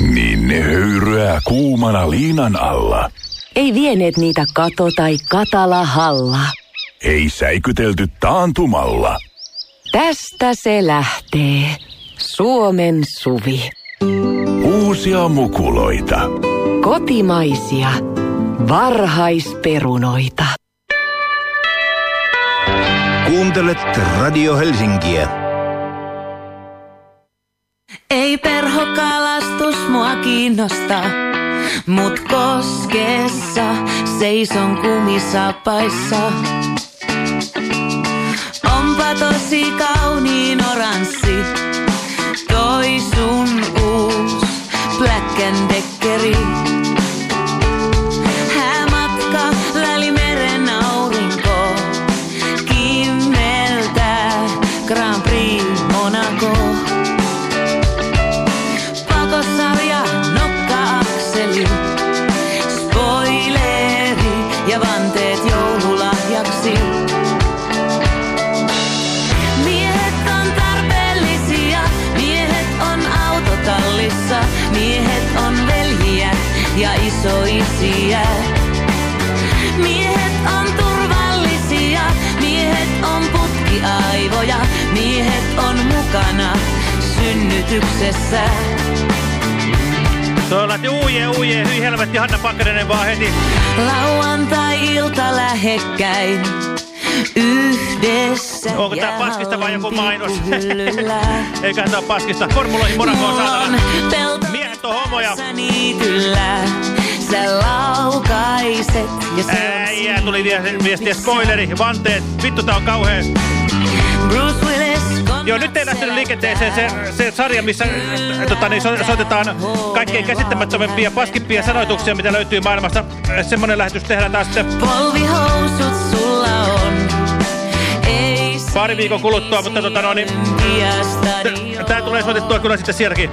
Niin ne höyryää kuumana liinan alla. Ei vieneet niitä kato tai katala halla. Ei säikytelty taantumalla. Tästä se lähtee. Suomen suvi. Uusia mukuloita. Kotimaisia. Varhaisperunoita. Kuuntelet Radio Helsinkiä. Ei perhokalastus mua kiinnosta, mut koskessa seison kumisapaissa. Onpa tosi kauniin oranssi, toi sun uus Black and Deckeri. Synnytyksessä. Tuo lähti uuje, uuje, hyi helvetti, Hanna Pakkarinen vaan heti. Lauantai-ilta lähekkäin yhdessä. Onko tää paskista vai joku mainos? Eiköhän tää paskista. Formuloihin Monacoon Mulla on saatana. Miehet on homoja. niityllä. Sä laukaiset ja se Äijää tuli vie- viestiä spoileri, vanteet. Vittu tää on kauhea. Bruce. Joo, nyt ei lähtenyt liikenteeseen se, se sarja, missä äh, tota, niin, so, soitetaan kaikkein käsittämättömämpiä, paskimpia sanoituksia, mitä löytyy maailmasta. Äh, Semmonen lähetys tehdään taas sitten Polvihousut sulla on. Ei pari viikon kuluttua, mutta tota, no, niin, Tiestani t- tää tulee soitettua kyllä sitten sielläkin.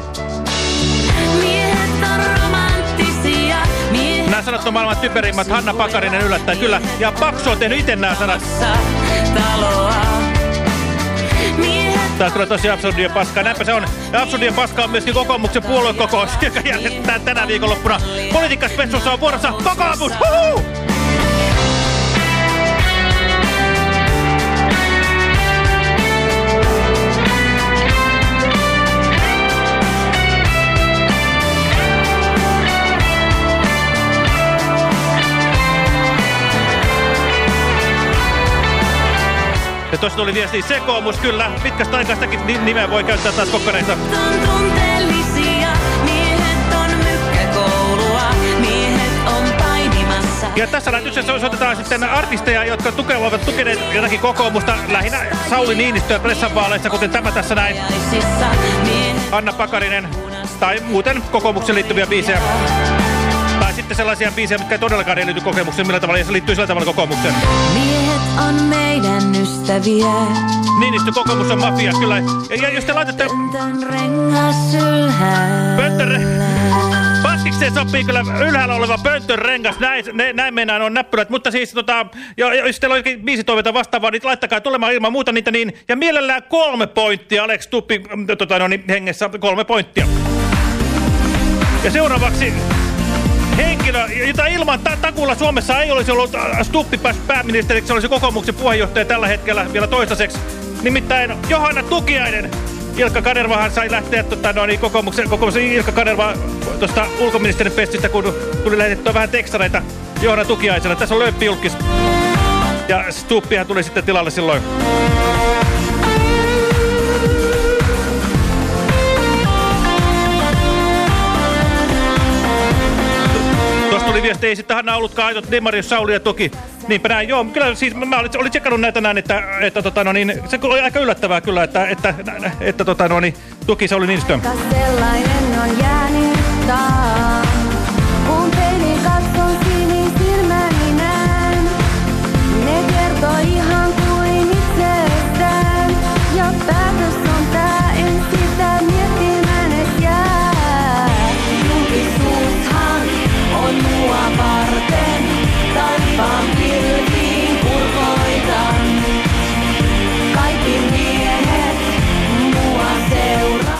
Nämä sanat on maailman typerimmät. Hanna Pakarinen yllättäen kyllä. Ja Paksu on tehnyt itse nämä sanat. taloa. Taas tulee tosi absurdien paskaa. Näinpä se on. Ja absurdien paska on myöskin kokoomuksen puoluekokous, joka järjestetään tänä viikonloppuna. Politiikkaspessussa on vuorossa kokoomus. Huhuu! Ja tuossa tuli viesti sekoomus, kyllä. Pitkästä aikaistakin ni- nimeä voi käyttää taas kokkareissa. Ja tässä lähetyksessä soitetaan sitten artisteja, jotka tukevat tukeneet jotakin kokoomusta, lähinnä Sauli Niinistöä pressanvaaleissa, kuten tämä tässä näin. Anna Pakarinen, tai muuten kokoomuksen liittyviä biisejä. Sitten sellaisia biisejä, mitkä ei todellakaan ei liity kokoomukseen, millä tavalla, ja se liittyy sillä tavalla kokoomukseen. Miehet on meidän ystäviä. Niinistö kokoomus on mafia, kyllä. Ja, ja jos te laitatte Pöntön rengas ylhäällä. Pönttöre... Paskikseen sopii kyllä ylhäällä oleva pönttön rengas, näin, ne, näin mennään on näppylät, mutta siis tota, jo, jo, jos teillä on biisitoiveita vastaavaa, niin laittakaa tulemaan ilman muuta niitä niin, ja mielellään kolme pointtia, Alex Tuppi mm, tota, no, niin, hengessä kolme pointtia. Ja seuraavaksi henkilö, jota ilman ta takulla Suomessa ei olisi ollut äh, Stuppi pääministeriksi, se olisi kokoomuksen puheenjohtaja tällä hetkellä vielä toistaiseksi. Nimittäin Johanna Tukiainen. Ilkka Kanervahan sai lähteä tota, no, niin, kokoomuksen, kokoomuksen Ilkka Kanerva tuosta ulkoministerin pestistä, kun tuli lähetettyä vähän tekstareita Johanna Tukiaiselle. Tässä on löppi julkis. Ja Stuppihan tuli sitten tilalle silloin. Ei sitten Hanna ollutkaan aidot Demarius Sauli ja Toki. Niinpä näin, joo, kyllä siis mä olin, olin tsekannut näitä näin, että, että tota, no, niin, se oli aika yllättävää kyllä, että, että, että, että tota, no, niin, Toki Sauli Niinistö. Sellainen on jäänyt taas.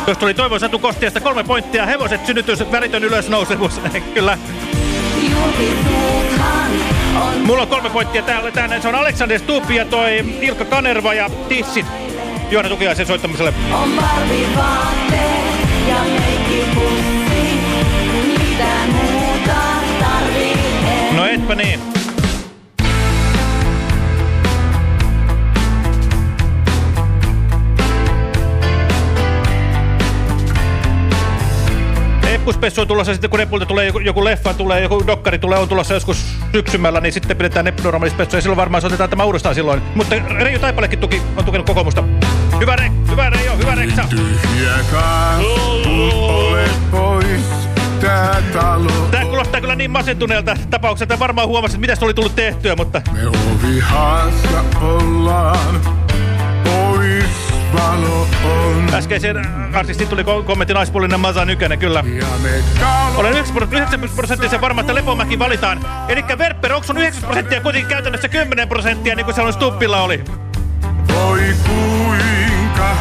Tuosta tuli Toivon Satu Kostiasta kolme pointtia. Hevoset, synnytys, välitön ylösnousemus. Kyllä. Mulla on kolme pointtia täällä. täällä. Se on Aleksander Stubb ja toi Ilkka Kanerva ja Tissit. Joona Tukiaisen soittamiselle. On ja meikkipussi. Mitään muuta tarvii. No etpä niin. Eppuspessu on tulossa sitten, kun Epulta tulee joku, joku leffa, tulee joku dokkari, tulee, on tulossa joskus syksymällä, niin sitten pidetään Eppunormaalispessu ja silloin varmaan soitetaan tämä uudestaan silloin. Mutta Reijo Taipalekin tuki, on tukenut kokoomusta. Hyvä, re, hyvä Reijo, hyvä Reksa. Kun olet pois, tää talo Tämä kuulostaa kyllä niin masentuneelta tapaukselta, että varmaan huomasit, mitä se oli tullut tehtyä, mutta... Me ovihassa ollaan, valo on. Äskeisen artistin tuli ko kommentti naispuolinen Masa Nykänen, kyllä. Olen 9 prosenttisen varma, että Lepomäki valitaan. Eli Verpper, onko sun 9 prosenttia kuitenkin käytännössä 10 prosenttia, niin kuin se on Stuppilla oli? voi kuinka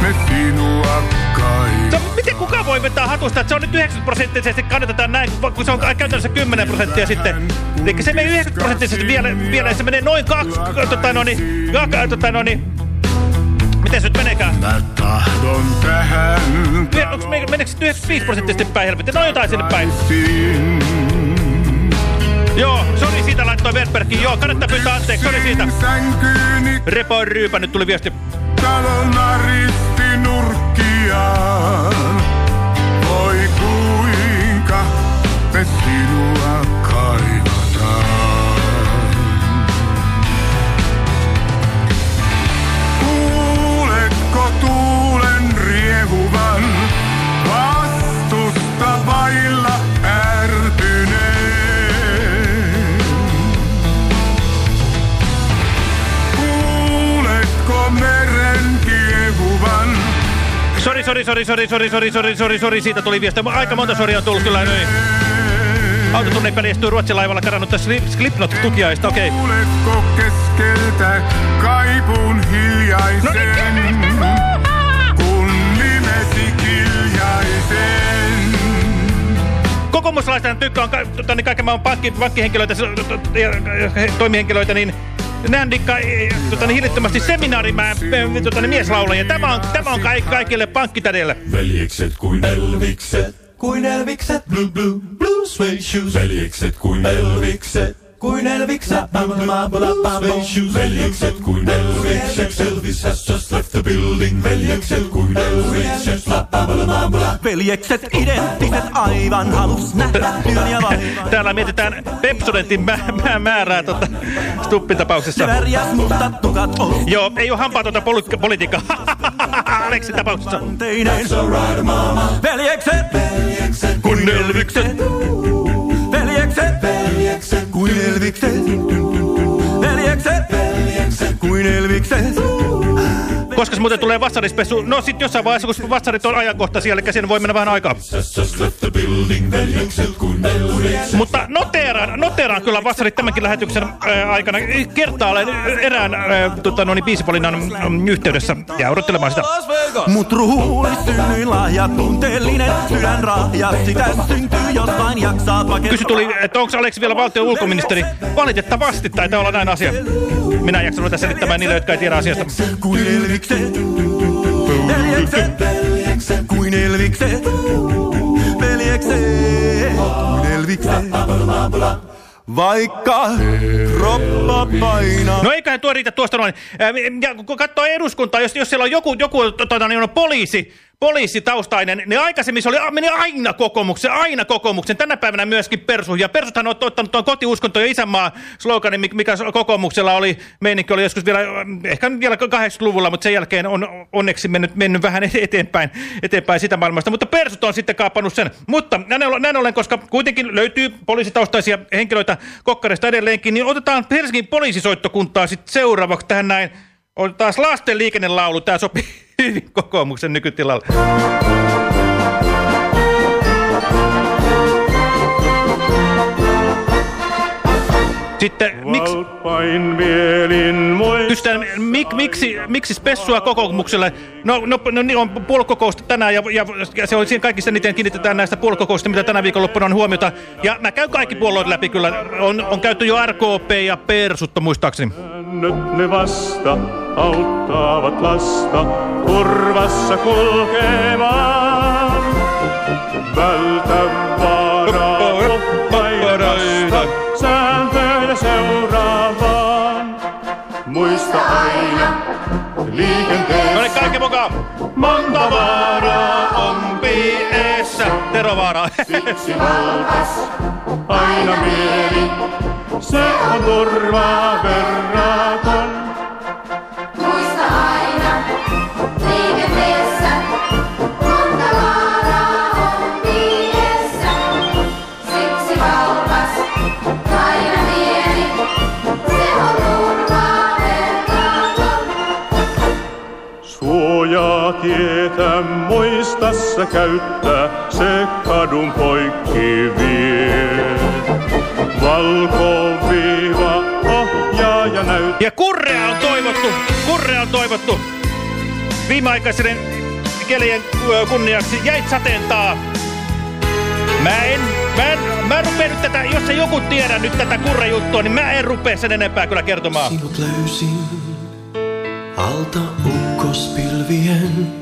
me sinua kaivataan. miten kukaan voi vetää hatusta, että se on nyt 90 prosenttisesti kannatetaan näin, kun se on käytännössä 10 prosenttia sitten. Eli se menee 90 prosenttisesti vielä, vielä se menee noin kaksi, tota no niin, tota no niin. Miten se nyt meneekään? Mä tahdon tähän Onko me, meneekö se 95 prosenttisesti päin helvetti? No jotain sinne päin. Joo, sori siitä laittoi Verperkin. Joo, kannattaa pyytää anteeksi, sori siitä. Repo on ryypä, nyt tuli viesti. talon ristinurkkiaan. Sori, sori, sori, sori, sori, sori, sori, sori, sori, siitä tuli viesti. Aika monta soria on tullut kyllä noin. Autotunne pelistyy Ruotsin laivalla karannut tässä Slipknot-tukiaista, okei. Okay. Kuuletko keskeltä kaipun hiljaisen? kun nimesi kiljaisen. Kokoomuslaisten tykkää on ka tota, niin kaiken maailman pankki, pankkihenkilöitä ja toimihenkilöitä, niin Nehän dikkaa tota, niin hillittömästi seminaarimää tota, niin mieslaulajia. Tämä on, tämä on kaik kaikille pankkitädeille. Veljekset kuin Elvikset. Kuin Elvikset. Blue, blue, blue suede shoes. Veljekset kuin Elvikset. Kuin shoes. Veljekset kuin Elvikset. Elvis has just left the building. Veljekset kuin Elvikset. Veljekset identtiset aivan halus nähdä työn ja vaivan. Täällä mietitään Pepsodentin mä mä määrää tota, Stuppin tapauksessa. Värjäs mustat tukat on Joo, ei ole hampaatonta poli politiikkaa. Aleksin tapauksessa. teinen. Veljekset Kuin Elvikset. Veljekset kuin Elvikset. Veljekset kuin Elvikset. Koska se muuten tulee vassarispessu? No sit jossain vaiheessa, kun vassarit on ajankohtaisia, eli siinä voi mennä vähän aikaa. Mutta noteeraan, noteeraan kyllä vassarit tämänkin lähetyksen ää, aikana kertaalleen erään ää, tota, no niin, biisipolinnan mm, yhteydessä. Ja odottelemaan sitä. Mut synnyin lahja, tunteellinen sydän rahja. Sitä syntyy, jos vain jaksaa pakettaa. Kysy tuli, että onko Aleksi vielä valtion ulkoministeri? Valitettavasti taitaa olla näin asia. Minä en jaksa ruveta selittämään niille, jotka ei tiedä asiasta. Kuin Elvikset. Veljekset. Kuin. Kuin. Vaikka kroppa painaa. No eiköhän tuo riitä tuosta noin. Ja kun katsoo eduskuntaa, jos, jos siellä on joku, joku tota, niin on poliisi, poliisitaustainen, niin aikaisemmin se oli, meni aina kokoomuksen, aina kokoomuksen. Tänä päivänä myöskin Persu. Ja Persuthan on ottanut tuon kotiuskonto ja isänmaa sloganin, mikä kokoomuksella oli, meininki oli joskus vielä, ehkä vielä 80-luvulla, mutta sen jälkeen on onneksi mennyt, mennyt vähän eteenpäin, eteenpäin sitä maailmasta. Mutta Persut on sitten kaapannut sen. Mutta näin näin ollen, koska kuitenkin löytyy poliisitaustaisia henkilöitä kokkarista edelleenkin, niin otetaan Helsingin poliisisoittokuntaa sitten seuraavaksi tähän näin. On taas lasten liikennelaulu. Tämä sopii hyvin kokoomuksen nykytilalle. Sitten, miksi... Kysytään, mik, miksi, miksi spessua kokoomukselle? No, no, no niin on puoluekokousta tänään ja, ja, ja se on siinä kaikissa eniten kiinnitetään näistä puoluekokousta, mitä tänä viikonloppuna on huomiota. Ja mä käyn kaikki puolueet läpi kyllä. On, on käyty jo RKP ja Persutta muistaakseni. Nyt ne vasta auttavat lasta turvassa kulkemaan. Vältä vaaraa Muista aina liikenteessä. No niin, kaikki mukaan. Monta vaaraa on piessä. Tero Vaara. Siksi valtas aina mieli, se on turvaa verraton. Muistassa käyttää, se kadun poikki vie. Valkoviiva ohjaa ja näyttää. Ja Kurrea on toivottu, Kurrea on toivottu viimeaikaisen kelien kunniaksi. Jäit sateentaa. Mä en, mä en, mä en rupea nyt tätä, jos ei joku tiedä nyt tätä Kurre-juttua, niin mä en rupea sen enempää kyllä kertomaan. Sinut löysin alta ukkospilvien,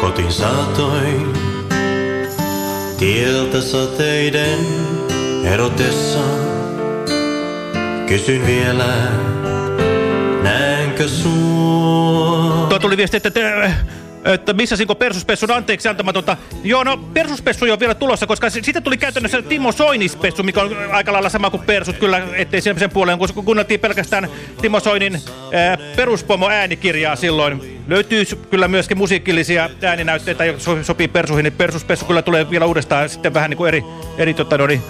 kotiin saatoin. Tieltä sateiden erotessa, kysyn vielä, näenkö sua? Tuo tuli viesti, että, te, että missasinko Persuspessun anteeksi antamatonta. Joo, no Persuspessu ole vielä tulossa, koska si- siitä tuli käytännössä Timo Soinispessu, mikä on aika lailla sama kuin Persut, kyllä, ettei sen, puoleen, kun kuunneltiin pelkästään Timo Soinin ää, peruspomo äänikirjaa silloin. Löytyy kyllä myöskin musiikillisia ääninäytteitä, jotka so, sopii Persuihin, niin Persuspessu kyllä tulee vielä uudestaan sitten vähän niin kuin eri, eri tota, no, niin,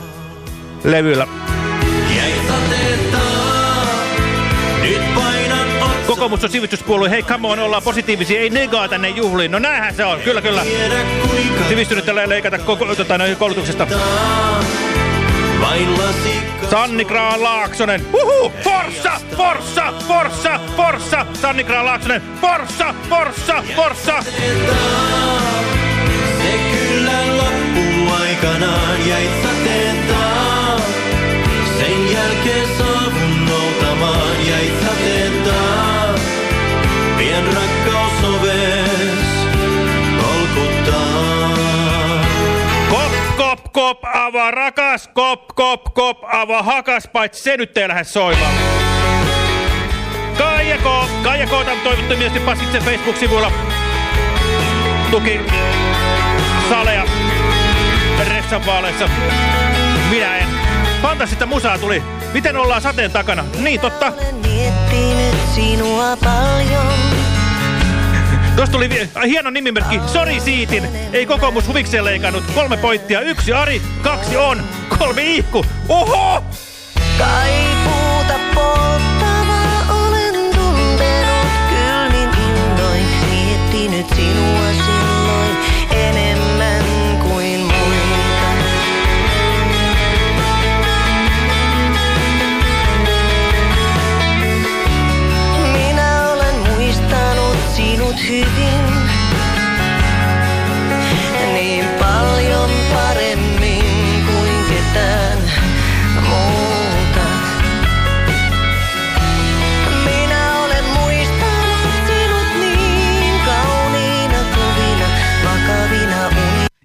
levyillä. Jäi sateettaa, Kokoomus on sivistyspuolue, hei come on, ollaan positiivisia, ei negaa tänne juhliin. No näinhän se on, kyllä kyllä. Tiedä kuinka Sivistynyt leikata koko, tota, koulutuksesta. Sanni Graan Laaksonen. Uhu! Forssa! Forssa! Forssa! Forssa! Sanni Graan Laaksonen. Forssa! Forssa! Forssa! Se kyllä loppuu aikanaan, jäi sateettaa. Kop, ava rakas, kop, kop, kop, ava hakas, paitsi se nyt ei lähde soimaan. Kaija K. Kaija K. toivottu mielestäni Paskitsen Facebook-sivuilla. Tuki Saleja Ressan vaaleissa. Minä en. Fantastista musaa tuli. Miten ollaan sateen takana? Niin, totta. Miettinyt sinua paljon. Tuosta tuli äh, hieno nimimerkki, Sori Siitin. Ei kokoomus huvikseen leikannut. Kolme pointtia, yksi Ari, kaksi on, kolme ihku. Oho! Kaipuuta polttavaa olen tuntenut kylmin innoin. Miettinyt sinua sinut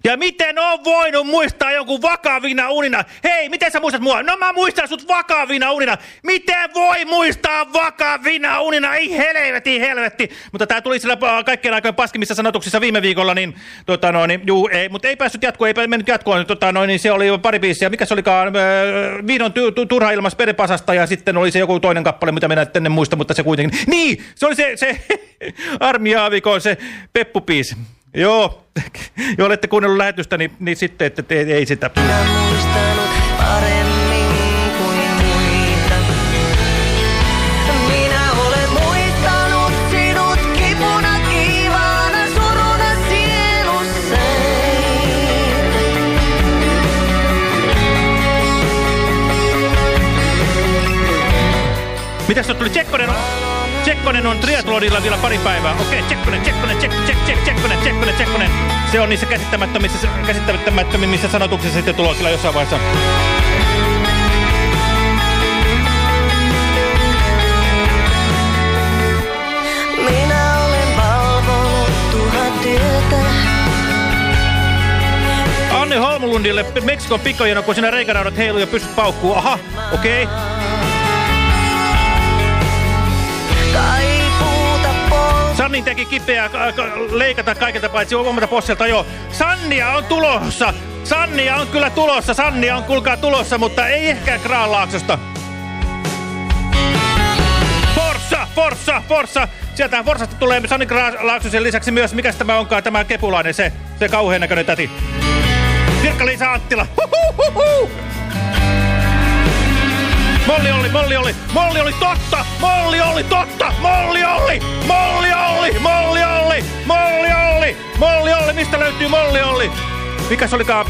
Ja miten on voinut muistaa jonkun vakavina unina? Hei, miten sä muistat mua? No mä muistan sut vakavina unina. Miten voi muistaa vakavina unina? Ei helvetti, helvetti. Mutta tää tuli sillä äh, kaikkien aikojen paskimmissa sanotuksissa viime viikolla, niin, tota noin, niin juu, ei, mutta ei päässyt jatkoon, ei mennyt jatkoon. Tota noin, niin se oli pari biisiä. Mikä se olikaan? Äh, tu, tu, turha ilmas perepasasta ja sitten oli se joku toinen kappale, mitä minä en muista, mutta se kuitenkin. Niin, se oli se, se Armi Aavikon se Peppu-biisi. Joo, jo olette kuunnellut lähetystä, niin, niin sitten, että te, ei sitä. Minä muistanut paremmin kuin muita. Minä olen muistanut sinut kipuna kiivaana suruna sielussani. Mitäs tuli Tsekkonen? Tsekkonen on triathlonilla vielä pari päivää. Okei, Tsekkonen, Tsekkonen, Tsek, Tsek, Tsek, Tsekkonen, Tsekkonen, Tsekkonen. Se on niissä käsittämättömissä, käsittämättömimmissä sanotuksissa sitten tuloa kyllä jossain vaiheessa. Minä olen valvonut tuhat. Anni Holmlundille Meksikon pikajano, kun siinä reikaraudat heiluu ja pystyt paukkuu. Aha, okei. Okay. Sanni teki kipeää ka- ka- leikata kaikilta paitsi omalta posselta jo. Sannia on tulossa! Sannia on kyllä tulossa, Sannia on kulkaa tulossa, mutta ei ehkä Graallaaksosta. Forssa, Forssa, Forssa! Sieltä Forsasta tulee Sanni Graallaaksosen lisäksi myös, mikä tämä onkaan, tämä kepulainen, se, se kauhean näköinen täti. Sirkka-Liisa Anttila. Huhuhuhu. Molli oli, molli oli, molli oli totta, molli oli totta, molli oli, molli oli, molli oli, molli oli, molli oli, mistä löytyy molli oli? Mikä se olikaan?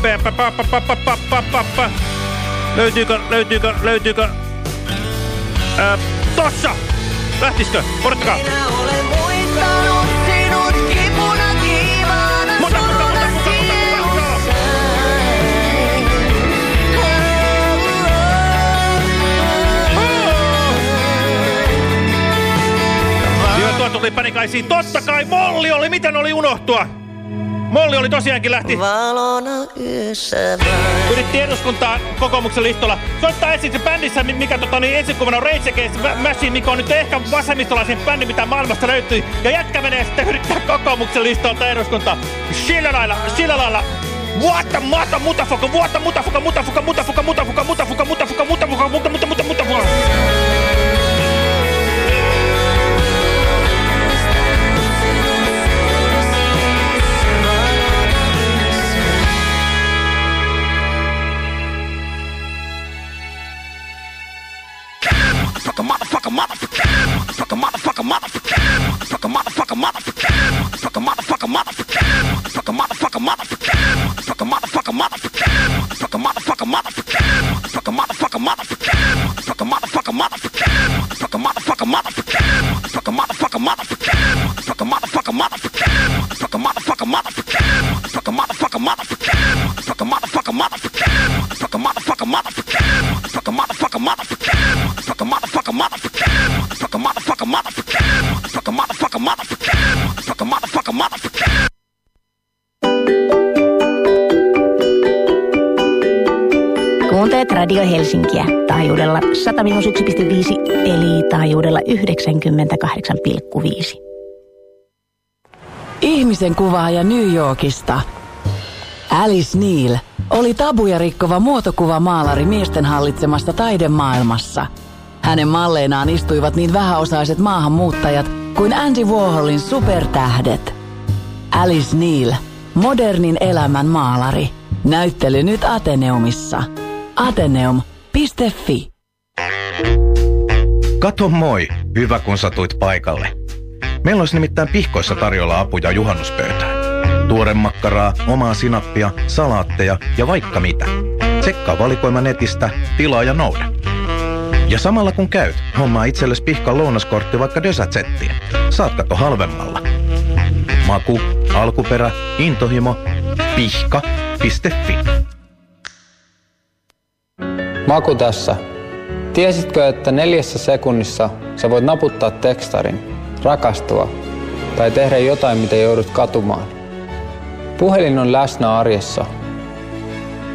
Löytyykö, löytyykö, löytyykö? Tossa! Lähtisikö? Odottakaa! Minä olen muistanut. Tuli panikaisiin. Totta kai Molli oli, miten oli unohtua? Molli oli tosiaankin lähti. Valona yössä vain. Yritti eduskuntaa kokoomuksen listolla. Soittaa esiin se bändissä, mi- mikä tota, niin, ensikuvana on Rage Against Machine, mikä on nyt ehkä vasemmistolaisen bändi, mitä maailmasta löytyy. Ja jätkä menee sitten yrittää kokoomuksen listolta eduskuntaa. Sillä lailla, sillä lailla. What the mata mutafuka, what the mutafuka, mutafuka, mutafuka, mutafuka, mutafuka, mutafuka, mutafuka, mutafuka, mutafuka, mutafuka. Motherfucker, motherfucker. Motherfucker, motherfucker, motherfucker. Motherfucker, motherfucker, motherfucker. Motherfucker, motherfucker, motherfucker. Motherfucker, motherfucker, motherfucker. Motherfucker, motherfucker, motherfucker. Motherfucker, motherfucker, motherfucker. Motherfucker, motherfucker, motherfucker. Motherfucker, motherfucker, motherfucker. Motherfucker, motherfucker, motherfucker. Motherfucker, motherfucker, motherfucker. Motherfucker, motherfucker, motherfucker. Motherfucker, motherfucker, motherfucker. Motherfucker, motherfucker, motherfucker. Motherfucker, motherfucker, motherfucker. Motherfucker, motherfucker, motherfucker. Motherfucker, motherfucker, motherfucker, motherfucker. Motherfucker, motherfucker. Fuck a motherfucker, motherfucker. Kuuntelet Radio Helsinkiä taajuudella 101,5 eli taajuudella 98,5. Ihmisen kuvaaja New Yorkista. Alice Neal oli tabuja rikkova muotokuvamaalari miesten hallitsemassa taidemaailmassa. Hänen malleinaan istuivat niin vähäosaiset maahanmuuttajat kuin Andy Warholin supertähdet. Alice Neal, modernin elämän maalari. Näyttely nyt Ateneumissa. Ateneum.fi Kato moi, hyvä kun satuit paikalle. Meillä olisi nimittäin pihkoissa tarjolla apuja juhannuspöytään. Tuore makkaraa, omaa sinappia, salaatteja ja vaikka mitä. Tsekkaa valikoima netistä, tilaa ja nouda. Ja samalla kun käyt, hommaa itsellesi pihkan lounaskortti vaikka Dösatsettiin. Saat kato halvemmalla. Maku, alkuperä, intohimo, pihka.fi. Maku tässä. Tiesitkö, että neljässä sekunnissa sä voit naputtaa tekstarin, rakastua tai tehdä jotain, mitä joudut katumaan? Puhelin on läsnä arjessa.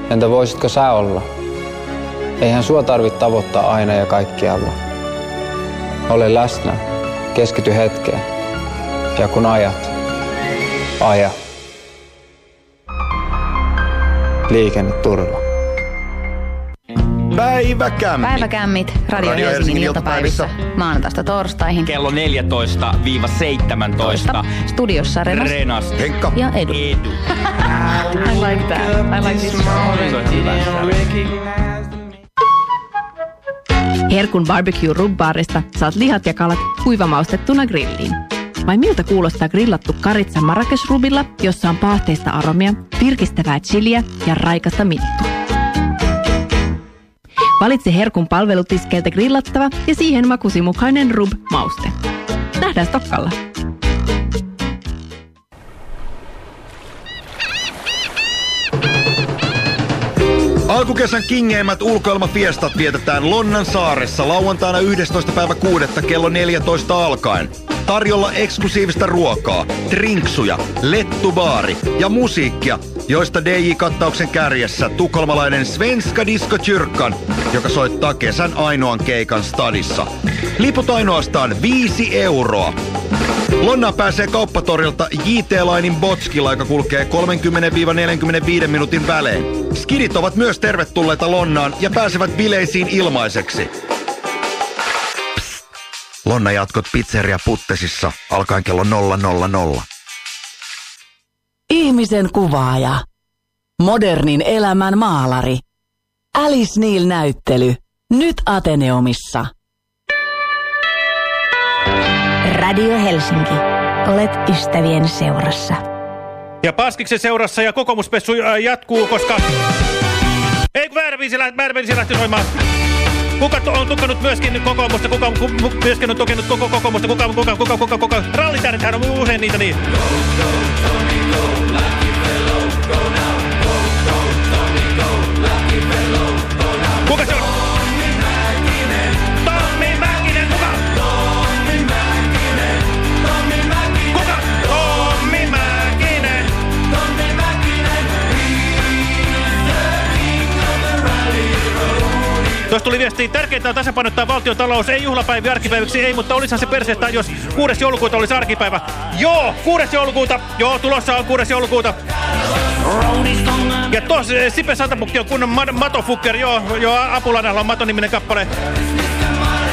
Entä voisitko sä olla? Eihän sua tarvitse tavoittaa aina ja kaikkialla. Ole läsnä, keskity hetkeen. Ja kun ajat, aja. Liikenneturva. Päiväkämmi. Päiväkämmit Radio, Radio Helsingin Helsingin iltapäivissä. Maanantaista torstaihin. Kello 14-17. Studiossa Renas. Renas. Henkka. Ja Edu. Edu. I like that. I like this. Se on hyvä. Herkun barbecue rubbaarista saat lihat ja kalat kuivamaustettuna grilliin. Vai miltä kuulostaa grillattu karitsa Marrakesh rubilla, jossa on paahteista aromia, virkistävää chiliä ja raikasta mittua? Valitse Herkun palvelutiskeiltä grillattava ja siihen makusi mukainen rub-mauste. Nähdään Stokkalla. Alkukesän kingeimät ulkoilmafiestat vietetään Lonnan saaressa lauantaina 11. päivä 6. kello 14 alkaen. Tarjolla eksklusiivista ruokaa, drinksuja, lettubaari ja musiikkia, joista DJ-kattauksen kärjessä tukholmalainen Svenska Disco Kyrkan, joka soittaa kesän ainoan keikan stadissa. Liput ainoastaan 5 euroa. Lonnaan pääsee kauppatorilta JT Linein Botskilla, joka kulkee 30-45 minuutin välein. Skidit ovat myös tervetulleita Lonnaan ja pääsevät bileisiin ilmaiseksi. Psst. Lonna jatkot pizzeria Puttesissa alkaen kello 000. Ihmisen kuvaaja. Modernin elämän maalari. Alice Neil näyttely. Nyt Ateneumissa. Radio Helsinki. Olet ystävien seurassa. Ja Paskiksen seurassa ja kokoomuspessu äh, jatkuu, koska... Ei, kun väärä biisi, lä- väärä biisi lähti soimaan. Kuka on tukenut myöskin kokoomusta, kuka ku, mu- myöskin on tukenut koko kokoomusta, kuka, kuka, kuka, kuka, kuka. Rallitähdethän on usein niitä niin. Kuka Tuossa tuli viesti, tärkeintä on tasapainottaa valtion talous, ei juhlapäiviä arkipäiviksi, ei, mutta olisihan se perseestä, jos 6. joulukuuta olisi arkipäivä. Joo, 6. joulukuuta, joo, tulossa on 6. joulukuuta. Ja tuossa eh, Sipe Santapukki on kunnon mat matofukker, joo, joo, Apulanalla on Mato-niminen kappale.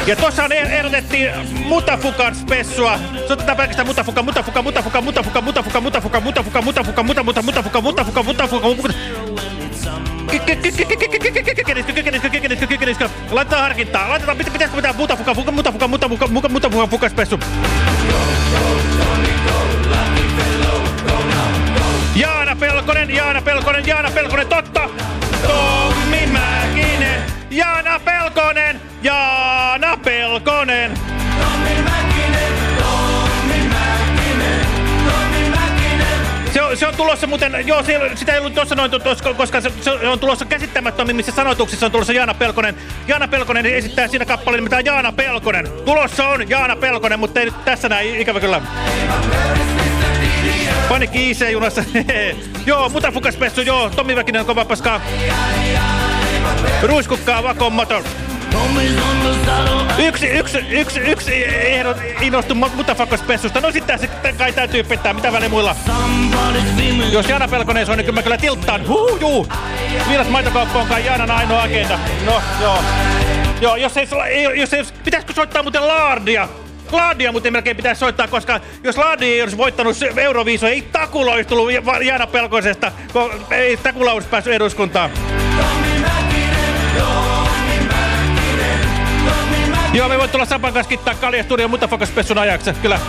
Ja tuossa on eh- ehdotettiin mutafukan spessua. Se otetaan pelkästään mutafuka, mutafuka, mutafuka, mutafuka, mutafuka, mutafuka, mutafuka, mutafuka, muta, muta, mutafuka, mutafuka, mutafuka, mutafuka. Kykeniskö, kykeniskö, kykeniskö, kykeniskö. Laitetaan harkintaa. Laitetaan, pitä- pitäisikö pitää mutafuka, fuka, mutafuka, mutafuka, muka- mutafuka, fuka spessu. Jaana Pelkonen, Jaana Pelkonen, Jaana Pelkonen, totta! Tommi Mäkinen, Jaana Pelkonen, Jaana Pelkonen. Se on, tulossa muuten, joo, se, sitä ei ollut tuossa noin, tuossa, koska se, se on tulossa käsittämättömin, missä sanotuksissa on tulossa Jaana Pelkonen. Jaana Pelkonen esittää siinä kappaleen, mitä Jaana Pelkonen. Tulossa on Jaana Pelkonen, mutta ei nyt tässä näin, ikävä kyllä. Panikki IC-junassa. joo, mutafukaspessu, joo. Tommi Väkinen on kova paskaa. Ruiskukkaa vakon motor. Yksi, yksi, yksi, yksi ehdot innostu mutafukaspessusta. No sitten se kai täytyy pettää. Mitä väliä muilla? Jos Jaana Pelkonen soi, niin kyllä mä kyllä tilttaan. Huu, juu. Viilas maitokauppa on kai Jaanan ainoa agenda. No, joo. Joo, jos ei, jos ei, pitäisikö soittaa muuten Laardia? Laadia muuten melkein pitäisi soittaa, koska jos Laadi ei olisi voittanut se Euroviiso, ei Takula olisi tullut Ja- Jaana Pelkoisesta, kun ei Takula olisi päässyt eduskuntaan. Joo, me voit tulla Sapan kanssa kittaa kaljastudion mutafokaspessun ajaksi, kyllä.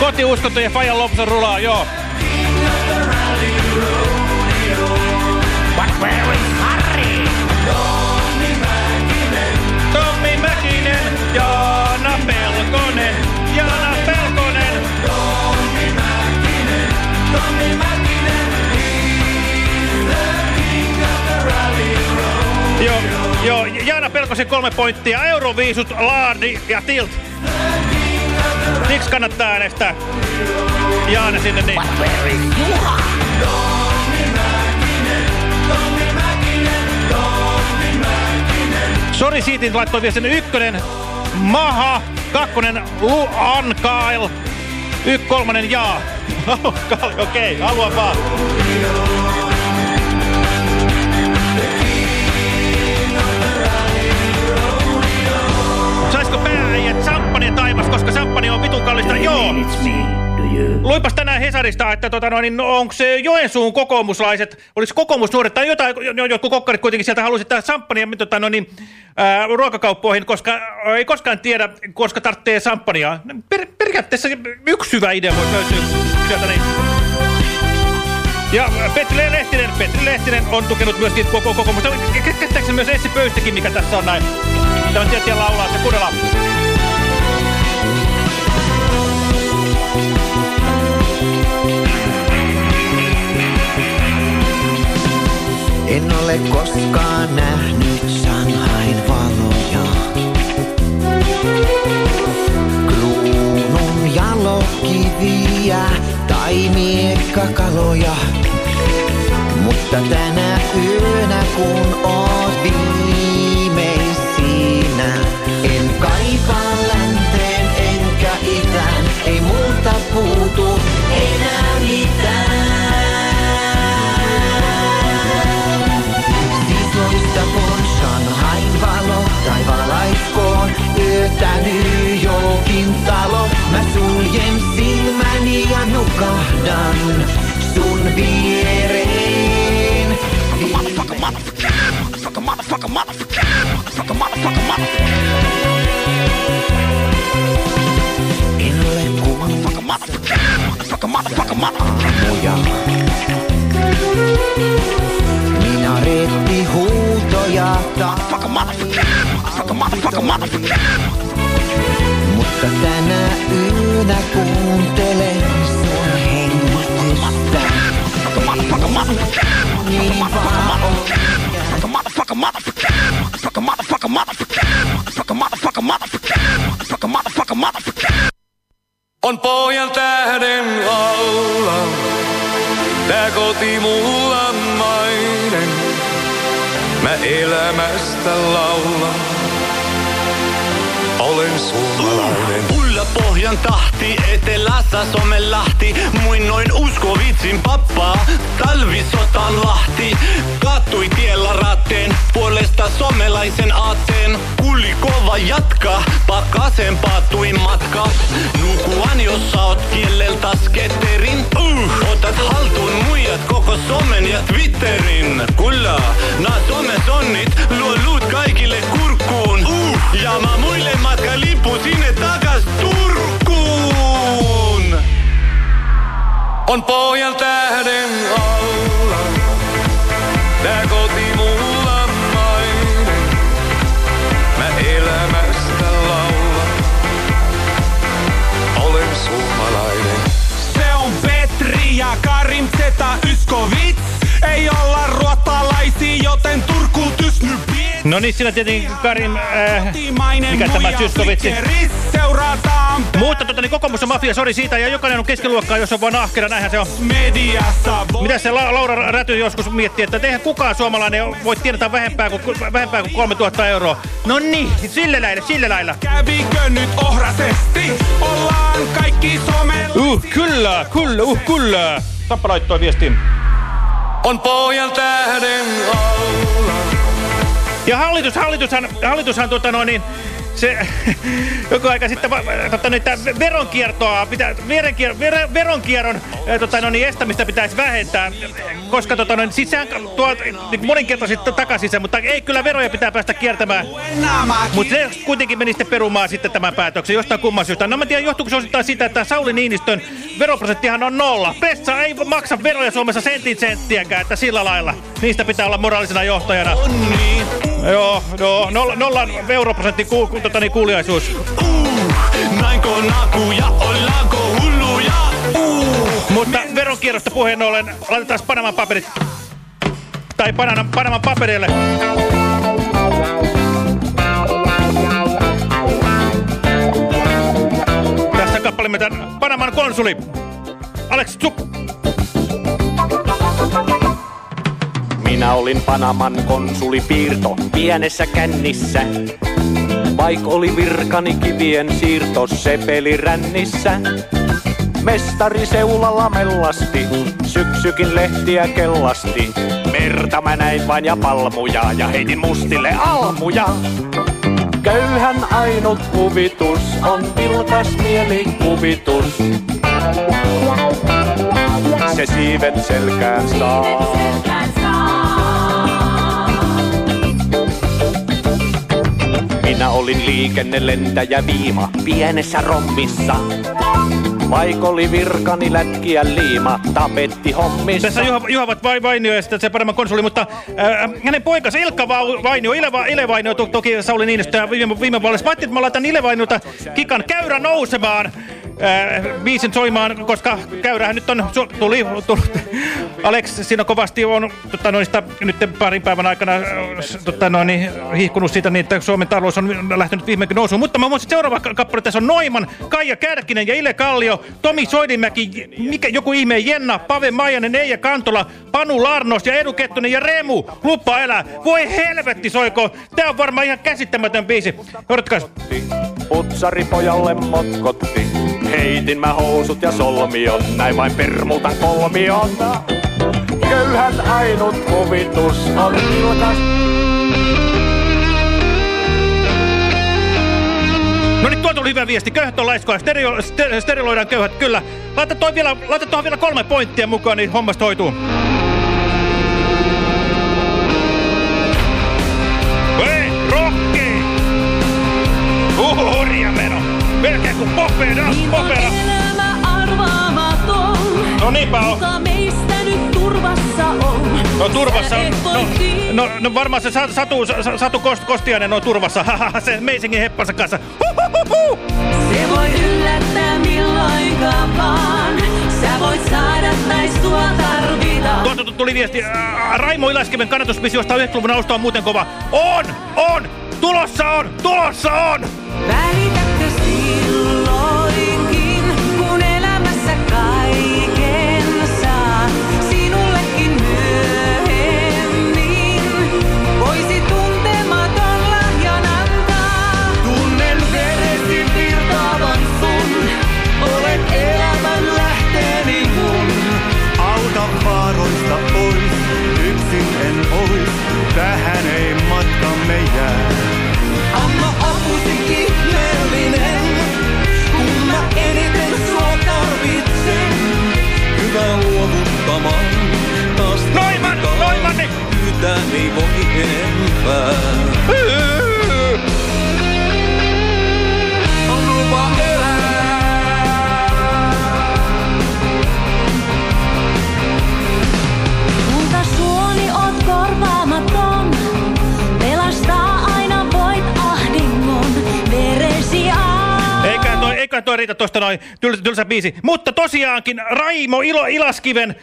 Kotiuskonto ja Fajan Lopson rulaa, joo. Tommi Joo, Jaana Pelkosen kolme pointtia, Euroviisut, Laardi ja Tilt. Siksi kannattaa äänestää. Jaana sinne niin. Sori Siitin laittoi vielä sen ykkönen. Maha, kakkonen Lu Ankail, yk kolmonen Jaa. Okei, okay, haluan vaan. Taimas, koska champagne on vitun kallista? Joo. Luipas tänään Hesarista, että tota, no, niin, onko se Joensuun kokoomuslaiset, olisi kokoomusnuoret tai jotain, jo- jotkut kokkarit kuitenkin sieltä halusivat tehdä champagnea tota, no, niin, ää, ruokakauppoihin, koska ei koskaan tiedä, koska tarvitsee champagnea. Per, periaatteessa yksi hyvä idea voisi löytyä sieltä. Niin. Ja Petri Lehtinen, Petri Lehtinen on tukenut myöskin koko kokoomusta. Käsittääkseni myös Essi Pöystikin, mikä tässä on näin. Tämä on tietenkin laulaa, se kuunnellaan. En ole koskaan nähnyt Shanghain valoja. Kruunun jalokiviä tai miekkakaloja. Mutta tänä yönä kun oot viimeisinä, en kaipaa länteen enkä itään, ei multa puutu mitään. Siis loistakoon Shanghain valo, taivaalaikkoon yötä New Yorkin talo. Mä suljen silmäni ja nukahdan sun viereen. Motherfucker, motherfucker, motherfucker, motherfucker, motherfucker, motherfucker, motherfucker. En ole kuullut Motherfucker, motherfucker, motherfucker. aamuja. Minareetti huutoja Motherfucker, motherfucker, motherfucker, motherfucker. Mutta tänä yönä kuuntelen sun hengitystä. Motherfucker, motherfucker, Niin vaan motherfucker, motherfucker, motherfucker, motherfucker, motherfucker, motherfucker, motherfucker, motherfucker, motherfucker, motherfucker, motherfucker. Tää koti mulla mainen. Mä elämästä laulan, olen suomalainen. Ulla pohjan tahti, etelässä somelahti. Muinnoin usko vitsin pappaa, talvisotan lahti. Kattui tiellä ratteen, puolesta somelaisen aatteen. Kuli kova jatka, pakkasen paatui matka. No niin, siinä tietenkin Karim, äh, mikä tämä. Seurataan Mutta tota, niin kokoomus on mafia, sori siitä, ja jokainen on keskiluokkaa, jos on vaan ahkera, näinhän se on. mediassa. Mitä se La Laura Räty joskus mietti, että eihän kukaan suomalainen voi tienata vähempää kuin, vähempää kuin 3000 euroa. No niin, sillä lailla, sillä lailla. Kävikö nyt ohrasesti? Ollaan kaikki somella. Uh, kyllä, kyllä, uh, kyllä. Tappa laittoi viestin. On pohjan tähden alla. Ja hallitus, hallitushan, hallitushan tota noin, niin, se joku aika sitten tota, niin, veronkiertoa, pitää, veronkierron, ver, veronkierron tota, no, niin, estämistä pitäisi vähentää, koska tota, no, sisään tuo niin, moninkertaisesti takaisin, mutta ei kyllä veroja pitää päästä kiertämään. Mutta se kuitenkin meni sitten perumaan sitten tämän päätöksen jostain kumman syystä. No mä tiedän, johtuuko se osittain sitä, että Sauli Niinistön veroprosenttihan on nolla. Pessa ei maksa veroja Suomessa sentin senttiäkään, että sillä lailla. Niistä pitää olla moraalisena johtajana. Joo, no, nolla, nollan veroprosentti ku, ku, tota, niin, kuuliaisuus. Näinkö nakuja, ollaanko hulluja? Mutta veronkierrosta puheen ollen, laitetaan Panaman paperit. Tai Panaman, Panaman paperille. Tässä kappale meitä Panaman konsuli. Alex Tsuk. Minä olin Panaman konsuli Piirto pienessä kännissä. Vaik oli virkani kivien siirto sepelirännissä. Mestari seulalla mellasti, syksykin lehtiä kellasti. Merta mä näin vain ja palmuja ja heitin mustille almuja. Köyhän ainut kuvitus on vilkas mielikuvitus. Se siivet selkään saa. Minä olin liikennelentäjä viima pienessä rommissa. Vaik oli virkani lätkiä liima tapetti hommissa. Tässä Juha, Juha vai Vainio ja sitten se paremman konsuli, mutta äh, hänen poikansa Ilkka Vau- Vainio, Ile, Va- Ile Vainio, to, toki Sauli Niinistö ja viime, viime vaalissa. Mä ajattelin, että mä laitan Ile Vainiota kikan käyrä nousemaan. Äh, biisin soimaan, koska käydään nyt on, tuli, tuli, Alex siinä kovasti on tota, noista, nyt parin päivän aikana äh, tota, noin, niin, hihkunut siitä, niin, että Suomen talous on lähtenyt viimeinkin nousuun. Mutta mä muistin seuraava ka- kappale, tässä on Noiman, Kaija Kärkinen ja Ile Kallio, Tomi Soidinmäki, mikä, joku ihme Jenna, Pave Maijanen, Eija Kantola, Panu Larnos ja Edu Kettunen ja Remu, Luppa elää. Voi helvetti soiko, tää on varmaan ihan käsittämätön biisi. Odotkaas. Putsaripojalle motkotti. Heitin mä housut ja solmion, näin vain permutan kolmion. Köyhän ainut huvitus on vilkas. No niin, tuo tuli hyvä viesti. Köyhät on laiskoa. Stereo, ster, steriloidaan köyhät, kyllä. Laita, toi vielä, laita tuohon vielä kolme pointtia mukaan, niin hommasta hoituu. Melkein kuin popera, popera. Elämä arvaamaton. No niinpä on. Kuka meistä nyt turvassa on? No turvassa on. No, no, no varmaan se Sa- Satu, Sa- Satu Kost, Kostiainen on turvassa. Se Meisingin heppansa kanssa. Huhuhuhu. Se voi yllättää milloinkaan vaan. Sä voit saada naistua tarvitaan. Tuolta tu- tuli viesti. Ää, Raimo Ilaskiven kannatusvisiosta 90-luvun alusta on muuten kova. On! On! Tulossa on! Tulossa on! Välitätkö Pyytää ei voi enempää. On lupa Kulta suoni korvaamaton, pelastaa aina voit ahdingon, veresi aa. Eiköhän toi, eiköhän toi riitä tosta noin tylsä, tylsä biisi. Mutta tosiaankin Raimo Ilo Ilaskiven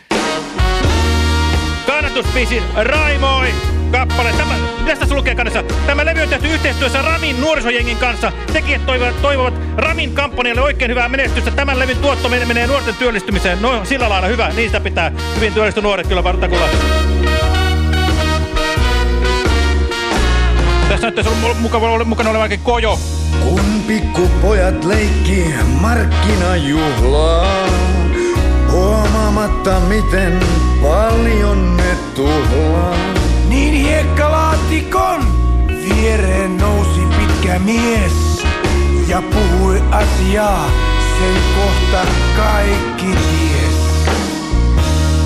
kannatusbiisi Raimoi kappale. Tämä, tässä lukee kannessa? Tämä levy on tehty yhteistyössä Ramin nuorisojengin kanssa. Tekijät toivovat, toivovat Ramin kampanjalle oikein hyvää menestystä. Tämän levyn tuotto menee, nuorten työllistymiseen. No sillä lailla hyvä. Niistä pitää hyvin työllisty nuoret kyllä vartakulla. Tässä näyttäisi olla mukava olla mukana olevankin kojo. Kun pikkupojat leikki markkinajuhlaa, huomaamatta miten paljon ne tuhlaa. Niin hiekkalaatikon viereen nousi pitkä mies ja puhui asiaa, sen kohta kaikki ties.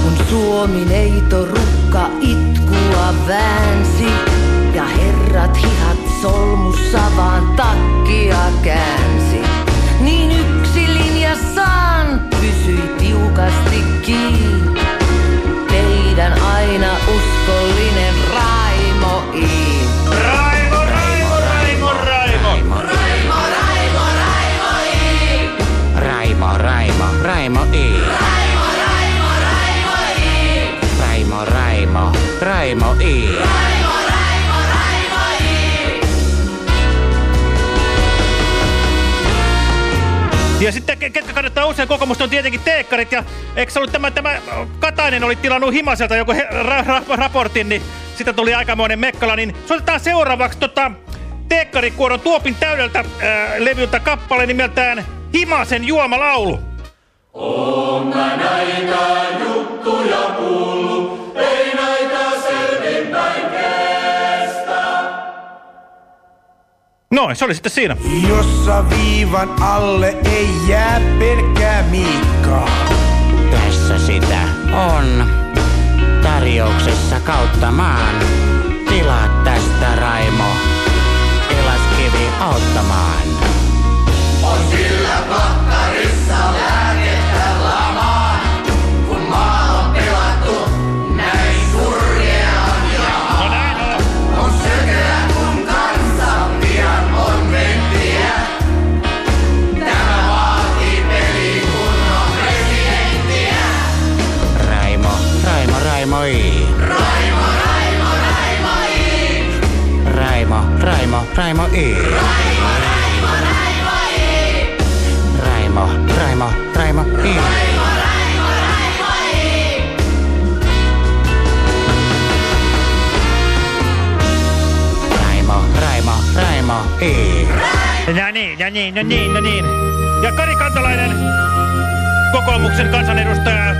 Kun Suomi-neito rukka itkua väänsi ja herrat hihat solmussa vaan takkia käänsi. Niin yksi linjassaan pysyi tiukasti kiinni. Teidän aina uskollinen Raimo I. Raimo, Raimo, Raimo, Raimo. Raimo, Raimo, Raimo I. Raimo, Raimo, Raimo I. Ja sitten ke- ketkä kannattaa usein kokoomusta on tietenkin teekkarit. Ja eikö ollut tämä, tämä Katainen oli tilannut Himaselta joku ra, ra, raportin, niin sitä tuli aikamoinen mekkala. Niin soitetaan seuraavaksi tota, teekkarikuoron Tuopin täydeltä ää, levyltä kappale nimeltään Himasen juomalaulu. On näitä juttuja kuullut, No, se oli sitten siinä. Jossa viivan alle ei jää pelkkää Miikkaa. Tässä sitä on. Tarjouksessa kautta maan. Tilaa tästä Raimo. Ilaskivi auttamaan. On sillä Raimo I. Raimo, Raimo, Raimo I. Raimo, Raimo, Raimo I. No niin, no niin, no niin, no niin. Ja Kari Kantalainen, kokoomuksen kansanedustaja,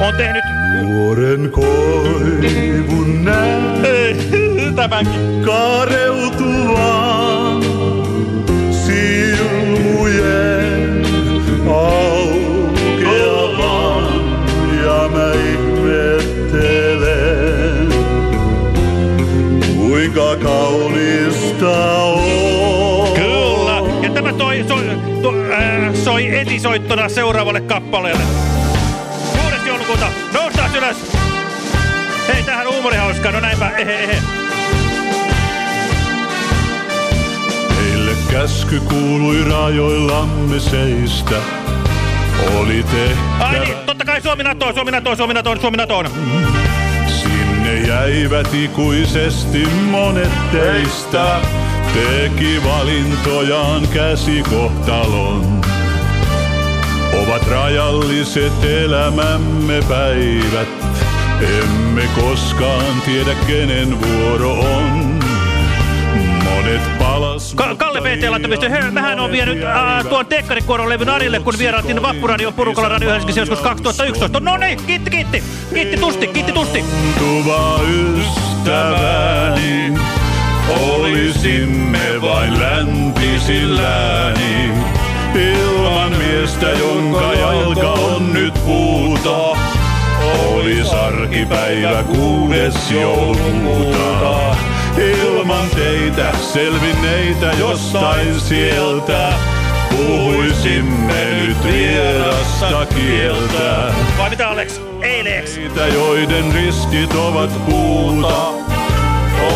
on tehnyt... Nuoren koivun näin Tämänkin. Kareutuvan silmujen aukeavan ja kuinka. Kyllä. Ja tämä toi, soi, to, äh, soi seuraavalle kappaleelle. 6. joulukuuta. Noustaan ylös. Hei, tähän huumorihauskaa. No näinpä. Ehe, käsky kuului rajoillamme seistä. Oli tehtävä. Ai niin, totta kai Suomi Natoon, Suomi Natoon, Suomi Natoon, Suomi Natoon. Sinne jäivät ikuisesti monet teistä. Teki valintojaan käsikohtalon. Ovat rajalliset elämämme päivät. Emme koskaan tiedä kenen vuoro on. Monet. Ka Kalle VT laittamista. Mähän on vienyt äh, tuon Tekkarikuoron levyn Arille, kun vieraattiin Vappuradion porukalla Radio Helsingissä joskus 2011. No niin, kiitti, kiitti. Kiitti tusti, kiitti tusti. Tuva ystäväni, olisimme vain läntisilläni. Ilman miestä, jonka jalka on nyt puuta, olis arkipäivä kuudes joulukuuta. Ilman teitä selvinneitä jostain sieltä, puhuisimme nyt vierasta kieltä. Vai mitä Alex? Eileeks. Niitä, joiden riskit ovat puuta,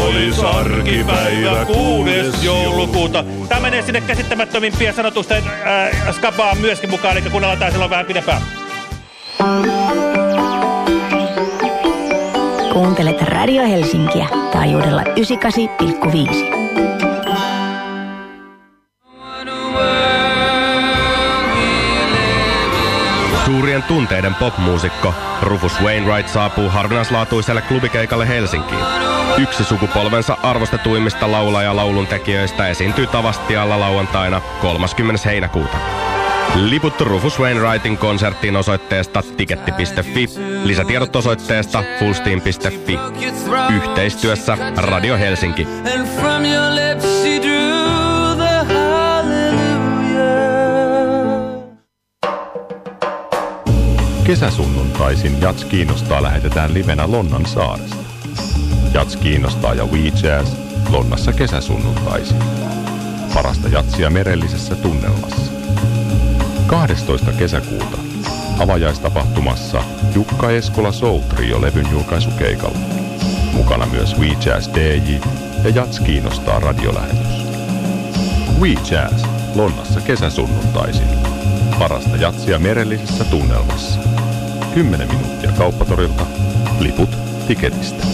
olis arkipäivä kuudes joulukuuta. Tämä menee sinne käsittämättömimpiä sanotusta äh, skabaa myöskin mukaan, eli kuunnellaan tää silloin vähän pidempään. Kuuntelet Radio Helsinkiä taajuudella 98,5. Suurien tunteiden popmuusikko Rufus Wainwright saapuu harvinaislaatuiselle klubikeikalle Helsinkiin. Yksi sukupolvensa arvostetuimmista laula- ja lauluntekijöistä esiintyy Tavastialla lauantaina 30. heinäkuuta. Liput Rufus Wainwrightin konserttiin osoitteesta tiketti.fi. Lisätiedot osoitteesta fullsteam.fi. Yhteistyössä Radio Helsinki. Kesäsunnuntaisin Jats kiinnostaa lähetetään livenä Lonnan saaresta. Jats kiinnostaa ja We Jazz Lonnassa kesäsunnuntaisin. Parasta jatsia merellisessä tunnelmassa. 12. kesäkuuta avajaistapahtumassa Jukka Eskola Soul Trio levyn julkaisukeikalla. Mukana myös We Jazz DJ ja Jats kiinnostaa radiolähetys. We Jazz Lonnassa kesäsunnuntaisin. Parasta jatsia merellisessä tunnelmassa. 10 minuuttia kauppatorilta. Liput tiketistä.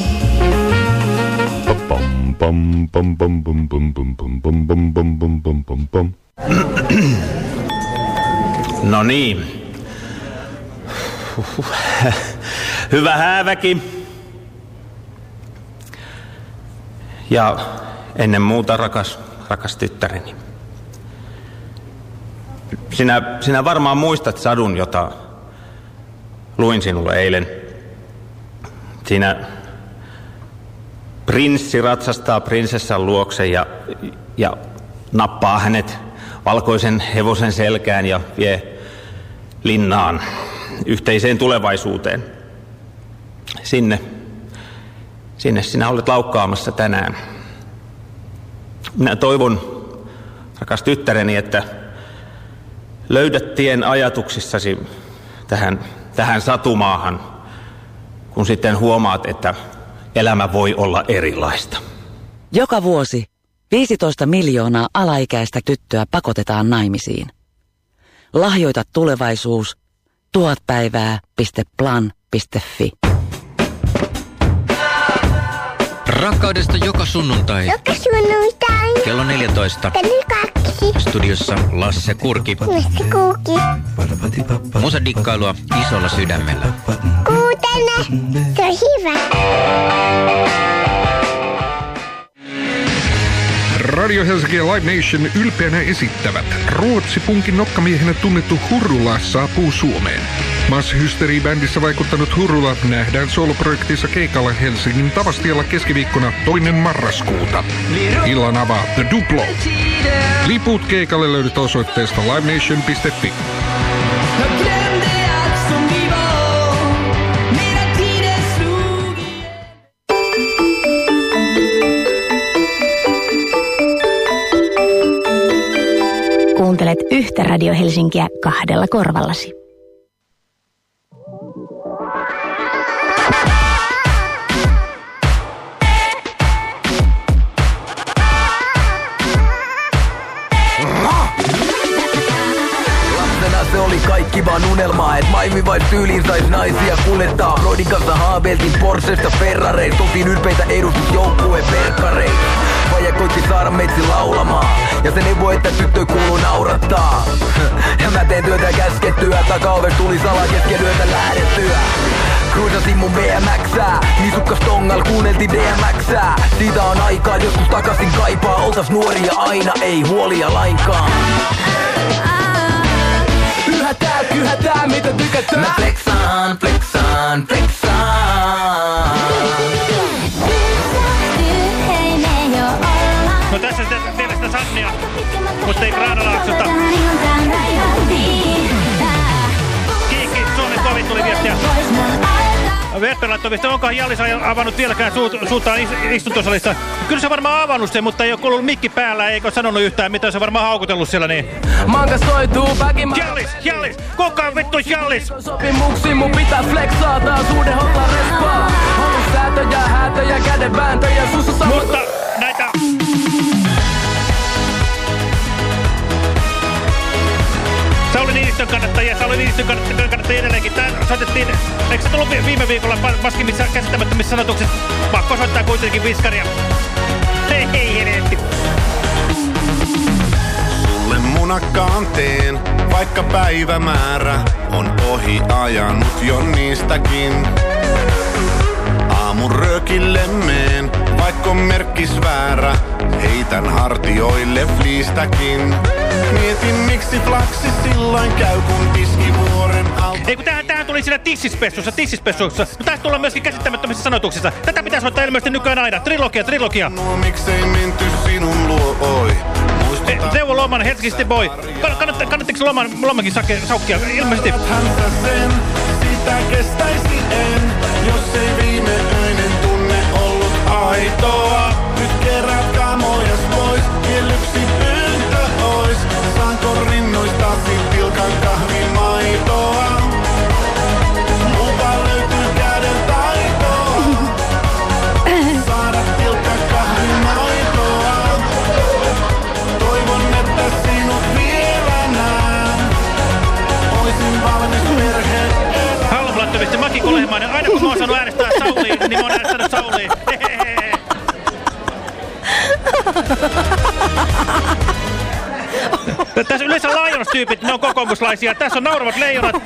Pam, pam, pam, pam, pam, pam, pam, pam, pam, pam, pam, pam, pam, pam. No niin. Hyvä hääväki. Ja ennen muuta rakas, rakas tyttäreni. Sinä, sinä varmaan muistat sadun, jota luin sinulle eilen. Siinä prinssi ratsastaa prinsessan luokse ja, ja nappaa hänet valkoisen hevosen selkään ja vie linnaan yhteiseen tulevaisuuteen. Sinne, sinne sinä olet laukkaamassa tänään. Minä toivon, rakas tyttäreni, että löydät tien ajatuksissasi tähän, tähän satumaahan, kun sitten huomaat, että elämä voi olla erilaista. Joka vuosi 15 miljoonaa alaikäistä tyttöä pakotetaan naimisiin. Lahjoita tulevaisuus tuhatpäivää.plan.fi. Rakkaudesta joka sunnuntai. Joka sunnuntai. Kello 14. Kello kaksi. Studiossa Lasse Kurki. Lasse Kurki. Musadikkailua isolla sydämellä. Kuutele. Se on hyvä. Radio Helsinki ja Live Nation ylpeänä esittävät. Ruotsi-punkin nokkamiehenä tunnettu Hurula saapuu Suomeen. Mass-hysteri-bändissä vaikuttanut Hurula nähdään soloprojektissa keikalla Helsingin Tavastialla keskiviikkona toinen marraskuuta. Illan avaa The Duplo. Liput keikalle löydät osoitteesta livenation.fi. Kuuntelet yhtä Radio Helsinkiä kahdella korvallasi. Se oli kaikki vaan unelmaa Et maimi vai tyyliin sais naisia kuljettaa. Brodin kanssa haaveiltiin Porschesta Ferrareista Tultiin ylpeitä edustusjoukkueen verkkareista Vaija koitti saada meitsi laulamaan. Ja se neuvo, että tyttö kuuluu naurattaa. Ja mä teen työtä käskettyä Takaove tuli salaa kesken yötä lähdettyä. Cruisasin mun BMXää Nisukkas tongal kuunneltiin DMXää Siitä on aikaa joskus takaisin kaipaa Oltas nuoria aina ei huolia lainkaan. Yhä tää, kyhä tää, mitä tykätään. Mä flexaan, flexaan, flexaan tässä sitä teille sitä Sannia, mutta ei Granalaaksosta. Kiikki, Suomen kovin tuli viestiä. Verpper laittoi onkohan Jallis avannut vieläkään suut, suutaan is, istuntosalissa. Kyllä se on varmaan avannut sen, mutta ei ole kuullut mikki päällä, ole sanonut yhtään mitään, se on varmaan haukutellut siellä niin. Manka soituu väkimaan Jallis, Jallis, kuka on vittu Jallis? Sopimuksiin mun pitää flexaa taas uuden holla respaa säätöjä, häätöjä, kädenvääntöjä Sussa sama Mutta näitä... Sauli Niinistön kannattajia, Sauli Niinistön kannattajia, kannattajia edelleenkin. Tää soitettiin, eikö se tullut vi- viime viikolla paskimmissa käsittämättömissä sanotuksissa? Pakko soittaa kuitenkin viskaria. Hei helvetti. Sulle munakkaan teen, vaikka päivämäärä on ohi ajanut jo niistäkin. Aamun röökille meen, vaikka merkkis väärä, heitän hartioille fliistäkin. Mietin miksi flaksi silloin käy, kun tiskivuoren alta. Ei kun tähän, tähän tuli siinä tissispessussa, tissispessussa. No taisi tulla myöskin käsittämättömissä sanotuksissa. Tätä pitäisi soittaa ilmeisesti nykyään aina. Trilogia, trilogia. No miksei menty sinun luo, oi. Teuvo Loman, Helsingistä boy. Kann, kannat, kannattiko Loman, Lomankin sake, saukkia? Ilmeisesti. Sen, sitä kestäisi en, jos ei ollut aitoa. Nyt kerät kamojas pois, vielä yksi pyyntö ois. Saanko rinnoistasi pilkan kahvimaitoa? Multa löytyy käden taitoa. Saada. Toivon, että sinut vielä näen. Oisin valmis Kolehmainen. Aina kun mä oon saanut äänestää Sauliin, niin mä oon äänestänyt Sauliin. Tässä yleensä Lions-tyypit, ne on kokoomuslaisia. Tässä on nauravat leijonat.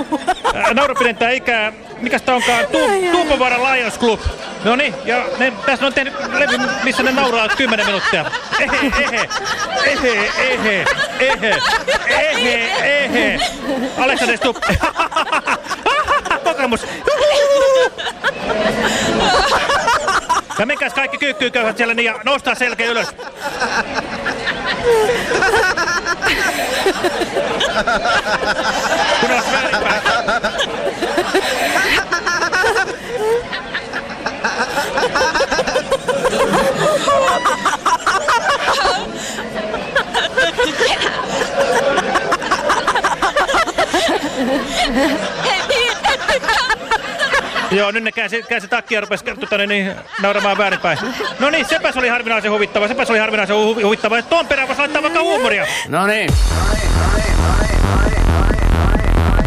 Nauru pidentää ikää. Mikäs tää onkaan? Tu Tuupovaaran Lions Club. No niin, ja ne, tässä on tehnyt levy, missä ne nauraa 10 minuuttia. Ehe, ehe, ehe, ehe, ehe, ehe, ehe. Alexander Stubb. Kokemus. Ja menkääs kaikki kyykkyyköhät siellä niin ja noustaa selkeä ylös. Kun olisi väärinpäin. Joo, nyt ne käänsi, käänsi takkia ja rupesi tuota, niin, nauramaan väärinpäin. No niin, se oli harvinaisen huvittava, se oli harvinaisen hu huvittava. Tuon perään voisi laittaa vaikka huumoria. No niin.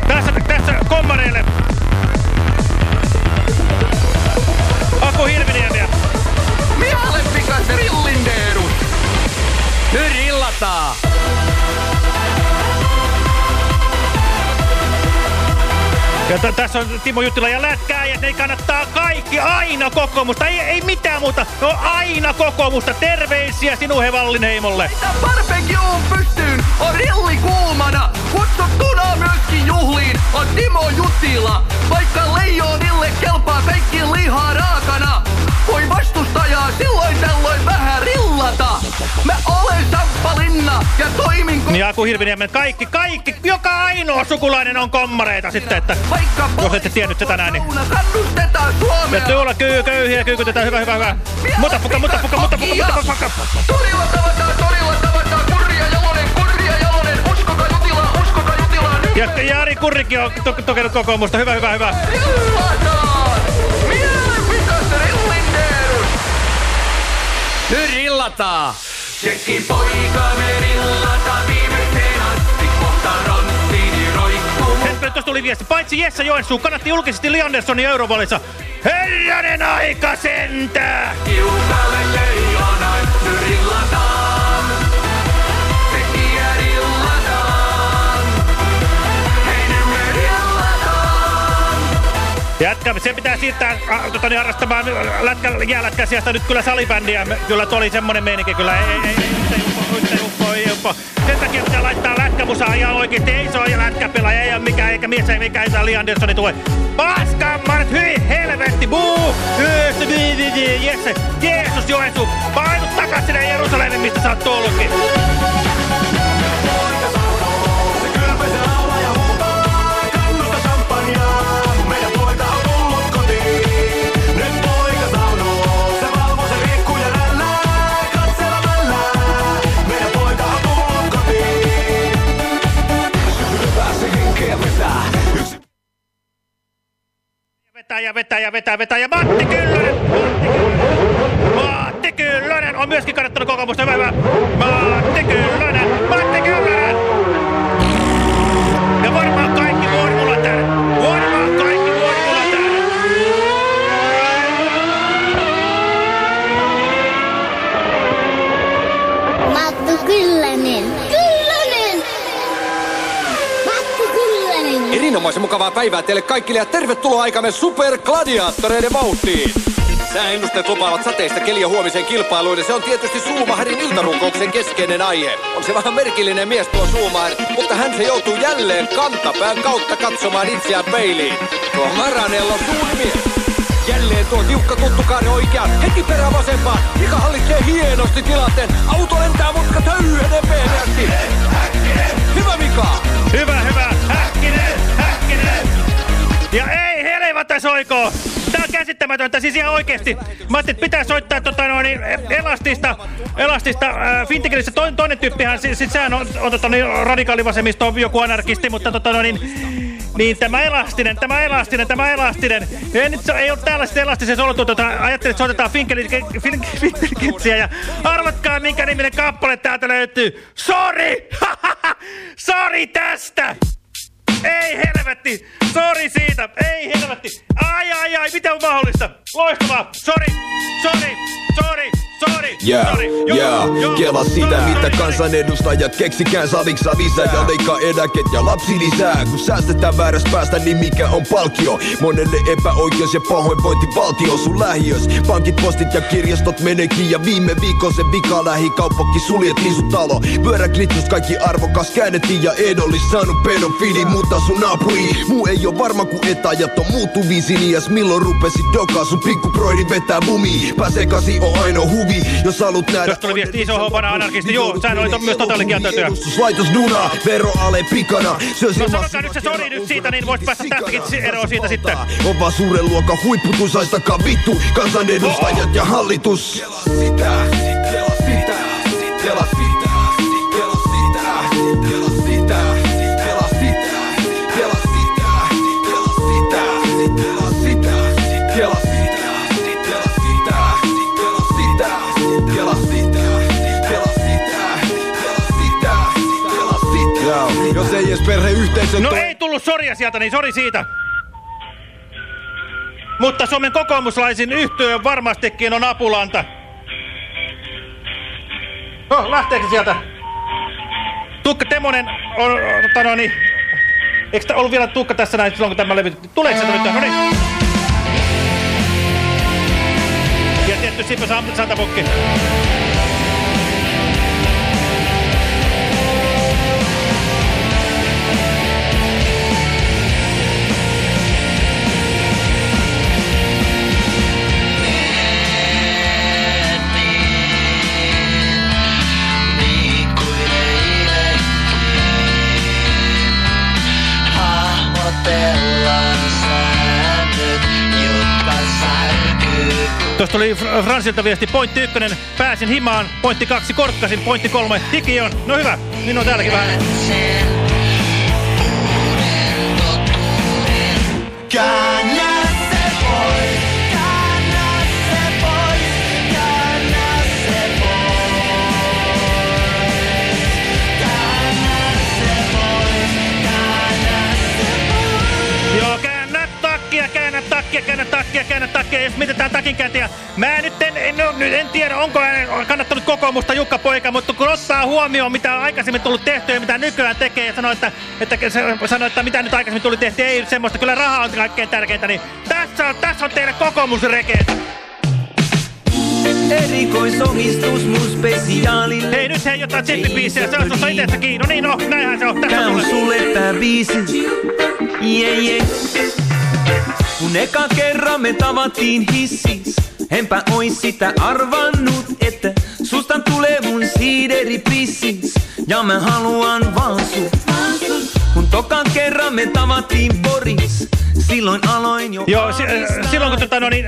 Tässä, tässä kommareille. Aku Hirviniemiä. Mihalle pikaisen rillindeerun. Nyt rillataan. Ja tässä on Timo Juttila ja lätkää ja ne kannattaa kaikki aina kokoomusta. Ei, ei mitään muuta. No aina kokoomusta. Terveisiä sinun Hevallinheimolle. Barbecueon pystyyn on rilli kuumana. Kutsuttuna myöskin juhliin on Timo Juttila. Vaikka leijonille kelpaa peikki lihaa raakana. Voi vastustajaa silloin tällöin vähän rillata. Mä olen Samppa Linna ja toimin Niin Aku Hirviniemen kaikki, kaikki, joka ainoa sukulainen on kommareita sitten, että jos ette tiennyt sitä tänään, niin... kannustetaan Suomea. Ja tuolla kyy, köyhiä kyykytetään, hyvä, hyvä, hyvä. Mutta fuka, mutta fuka, mutta fuka, mutta fuka. Torilla tavataan, torilla tavataan, kurja jalonen, kurja jalonen, uskokaa Jutila, uskokaa Jutila, Ja Jari Kurrikin on to tokenut kokoomusta, hyvä, hyvä, hyvä. rillataan! Nyt rillataan! Tsekki poika, me rillataan viimeiseen asti, kohta ronttini roikkuu. Sen tuosta tuli viesti. Paitsi Jessa Joensuu kannatti julkisesti Li Anderssonin Eurovalissa. Herranen aika sentää! Kiukalle Jätkä, se pitää siirtää äh, tota, niin, harrastamaan lätkä, jäälätkän sijasta nyt kyllä salibändiä. Kyllä oli semmonen meininki kyllä. Ei, ei, ei, ei uppo, ei uppo, ei. Sen takia pitää laittaa lätkämusaa ihan oikeesti. Ei se ole lätkäpelaaja, ei ole mikään, eikä mies, ei mikään, ei Li Anderssoni tule. Paskammaret, hyi helvetti, buu! Jesse, Jeesus Joensu, painu takas sinne Jerusalemiin, mistä sä oot tullutkin. Vetää ja vetää ja vetää vetää ja Matti Kyllönen! Matti Kyllönen! Matti Kyllönen on myöskin kannattanut kokoomusta. Hyvä, hyvä. Matti Kyllönen! Erinomaisen mukavaa päivää teille kaikille ja tervetuloa aikamme supergladiaattoreiden vauhtiin. Sääennusteet lupaavat sateista keliä huomiseen kilpailuun ja se on tietysti Suumaharin iltarunkouksen keskeinen aihe. On se vähän merkillinen mies tuo Suumahar, mutta hän se joutuu jälleen kantapään kautta katsomaan itseään peiliin. Tuo Maranello suuri mies. Jälleen tuo tiukka tuttu kaari oikeaan, heti perään vasempaan, mikä hallitsee hienosti tilanteen. Auto lentää mutka töyhyenee pehmeästi. Hyvä Mika! Hyvä, hyvä. Häkkinen. Ja ei helvata soiko! Tää on käsittämätöntä, siis ihan oikeesti. Mä ajattelin, että pitää soittaa tota noin, niin, elastista, elastista äh, Fintikelissä toinen, toinen tyyppihän, siis, siis sehän on, on tota, niin, radikaalivasemmisto, joku anarkisti, mutta tota noin, niin, niin tämä elastinen, tämä elastinen, tämä elastinen. Ei, nyt, ei ole täällä sitten elastisessa ollut, tota, ajattelin, että soitetaan Finkelkitsiä ja arvatkaa minkä niminen kappale täältä löytyy. Sori! Sori tästä! Ei helvetti! Sori siitä! Ei helvetti! Ai ai ai, miten on mahdollista? Loistavaa! Sori! Sori! Sori! Yeah, yeah. Kela sitä, mitä kansanedustajat keksikään saliksa lisää ja leikkaa eläket ja lapsi lisää. Kun säästetään väärästä päästä, niin mikä on palkio? Monelle epäoikeus ja pahoinvointi valtio sun lähiös. Pankit, postit ja kirjastot menekin ja viime viikon se vika lähi kauppakki suljettiin sun talo. Pyöräklitsus kaikki arvokas käännettiin ja edollis saanut pedofili, mutta sun naapuri. Muu ei oo varma kuin etajat on muuttuvin sinias. Milloin rupesit dokaa sun pikkuproidi vetää bumi. Pääsee kasi on ainoa huvi, jos haluat nähdä Jos tuli viesti iso hopana anarkisti, joo, sehän oli to, myös. Laitos dunaa, veroale pikana. No sanokaa nyt se sori nyt siitä, niin voisi päästä tästäkin eroon siitä sitten. On vaan suuren luokan huipputusaistakaa vittu. Kansanedustajat ja hallitus. Kela sitä, kela sitä, kela sitä, Jos ei edes perheyhteisö No ei tullut soria sieltä, niin sori siitä. Mutta Suomen kokoomuslaisin yhtiö varmastikin on apulanta. No, lähteekö sieltä? Tukka Temonen on, tota no niin, Eikö tää ollut vielä tukka tässä näin silloin, kun tämä levytettiin? Tuleeko se nyt? No niin. Ja tietty Sippo Sam- Tuosta Fr- Fransilta viesti, pointti ykkönen, pääsin himaan, pointti kaksi, korkkasin, pointti kolme, hiki on. No hyvä, niin on täälläkin vähän. Käännä takkia, käännä takkia, käännä takkia. Jos mietitään takinkääntiä, mä nyt en, en, no, nyt en tiedä, onko hän kannattanut kokoomusta Jukka Poika, mutta kun ottaa huomioon, mitä on aikaisemmin tullut tehtyä ja mitä nykyään tekee, ja sanoo, että, että, se, sanoo, että mitä nyt aikaisemmin tuli tehty, ei semmoista, kyllä raha on kaikkein tärkeintä, niin tässä on, tässä on teille kokoomusrekeet. Erikoisomistus mun spesiaali. Hei, nyt hei jotain tseppibiisiä, se on susta itsestä kiinni. No niin, no, näinhän se on. Tässä Tää on sulle. sulle tää biisi. Yeah, yeah. Kun eka kerran me tavattiin hissis, enpä ois sitä arvannut, että susta tulee mun siideripissis. Ja mä haluan vaan sut. Kun tokan kerran me tavattiin Boris, silloin aloin jo Joo, si äh, silloin kun, tota, no niin,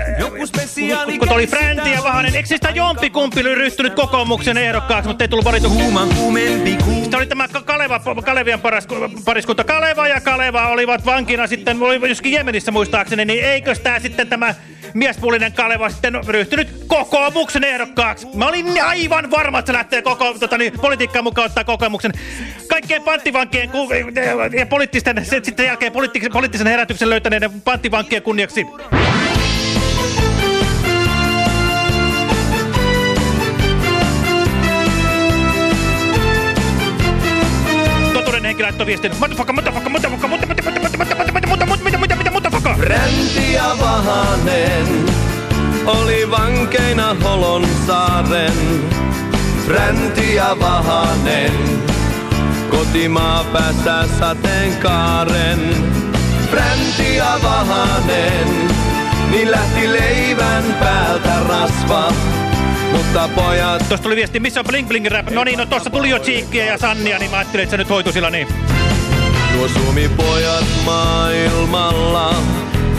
kun, kun oli Fränti ja Vahanen, eikö sitä jompikumpi ryhtynyt kokoomuksen ehdokkaaksi, mutta ei tullut valituksi? Kuuma kuumempi kuuma. Sitten oli tämä Ka- Kaleva, Kalevian paras, pariskunta. Kaleva ja Kaleva olivat vankina sitten, oli joskin Jemenissä muistaakseni, niin eikös tämä sitten tämä miespuolinen Kaleva sitten ryhtynyt kokoomuksen ehdokkaaksi? Mä olin aivan varma, että se lähtee koko, tota, niin, politiikkaan mukaan ottaa kokoomuksen. Kaikkien panttivankien ja poliittisten, sitten jälkeen poliittisen, poliittisen herätyksen löytäneiden panttivankien kunniaksi. Totuuden henkilö laittoi viestin. Motherfucker, motherfucker, motherfucker, motherfucker, motherfucker, motherfucker, motherfucker, motherfucker, motherfucker. Fränti ja Vahanen oli vankeina Holon saaren. Fränti ja Vahanen kotimaa päässä sateenkaaren. Fränti ja Vahanen, niin lähti leivän päältä rasva. Mutta pojat... Tuossa tuli viesti, missä on Bling Bling Rap? No niin, no tuossa tuli jo Cheekkiä ja Sannia, niin mä ajattelin, että se nyt hoitui sillä niin. Nuo suomipojat maailmalla,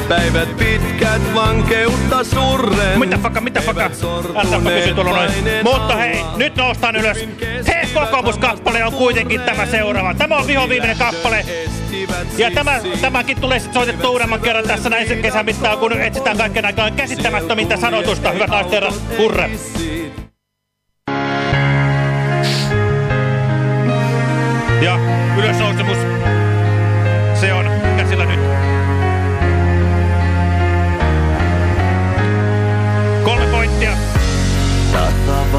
päivät pitkät vankeutta surren. Mitä fakka, mitä fakka? Älä kysy tuolla noin. Mutta hei, nyt noustaan ylös. Hei, kokoomuskappale on kuitenkin tämä seuraava. Tämä on viho viimeinen kappale. Ja tämä, tämäkin tulee sitten soitettua uudemman kerran tässä näin sen kesän mittaan, kun etsitään kaiken aikaan käsittämättömintä sanotusta. Hyvät naiset herrat, hurre. Ja ylösnousemus, se on käsillä nyt.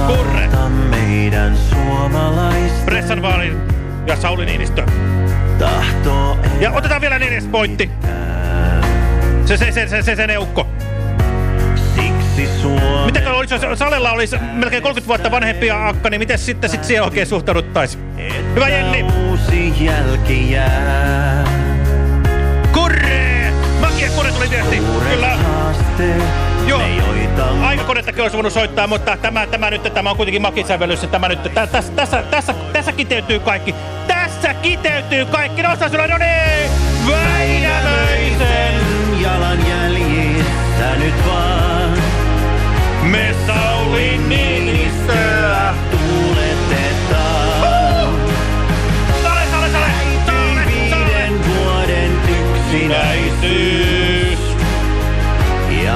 Kurre. meidän suomalaista Pressan vaalin ja Sauli Niinistö. tahto Ja otetaan vielä neljäs pointti. Se, se, se, se, se, se neukko. siksi Suomi. Mitäkö olisi, jos Salella olisi melkein 30 vuotta vanhempi ja akka, niin miten sitten sit siihen oikein suhtauduttaisiin? Hyvä Jenni! Uusi jälki jää. Kurre! Makia Kurre tuli viesti. Kyllä. Joo. Aikakonettakin olisi voinut soittaa, mutta tämä, tämä nyt tämä on kuitenkin makisävelyssä. Tämä nyt, tä, tässä, tässä, tässä, tässä kiteytyy kaikki. Tässä kiteytyy kaikki. Nostaa sulla, no niin! Väinämöisen jalanjäljissä nyt vaan. Me Sauli Niinistöä tuuletetaan. Sale, sale, sale! Sale, Viiden vuoden yksinäisyys.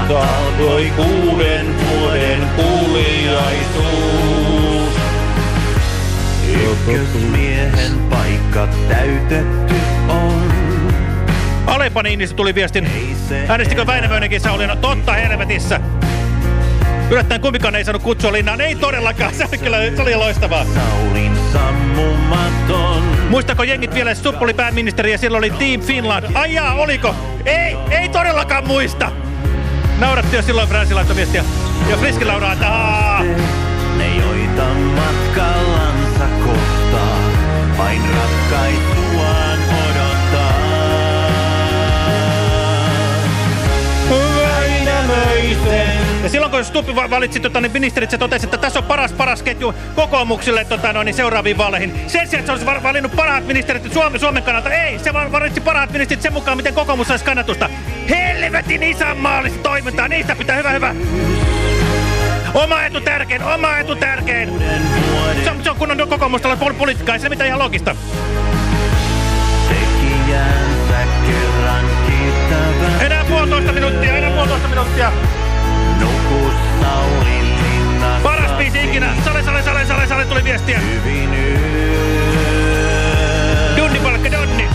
Ja alkoi kuuden vuoden kuuliaisuus. Ykkösmiehen paikka täytetty on. Alepa Niinistö tuli viestin. Äänestikö Väinämöinenkin Sauli? No totta helvetissä. Yllättäen kumpikaan ei saanut kutsua linnaan. Ei todellakaan. Se oli kyllä se oli loistavaa. Saulin sammumaton Muistako jengit vielä, että Stubb oli pääministeri ja silloin oli Team Finland? Ai jaa, oliko? Ei, ei todellakaan muista! Nauratti jo silloin laittoi viestiä. Ja Friski lauraa, että! Ne joita matkallansa kohtaa, vain ratkaisuaan odottaa. Ja silloin kun Stuppi va- valitsi tota, niin ministerit, se totesi, että tässä on paras paras ketju kokoomuksille tota, no, niin seuraaviin vaaleihin. Sen sijaan, että se olisi va- valinnut parhaat ministerit Suomen, Suomen kannalta. Ei, se va- valitsi parhaat ministerit sen mukaan, miten kokoomus saisi kannatusta. Helvetin isänmaallista toimintaa, niistä pitää hyvä hyvä. Oma etu tärkein, oma etu tärkein. Se on, se on kunnon kokoomustalla pol politiikkaa, ei se mitään ihan logista. Enää puolitoista minuuttia, enää puolitoista minuuttia. Biisi ikinä. Sale, sale, sale, sale, sale, tuli viestiä. Hyvin. Donni palkka, donni.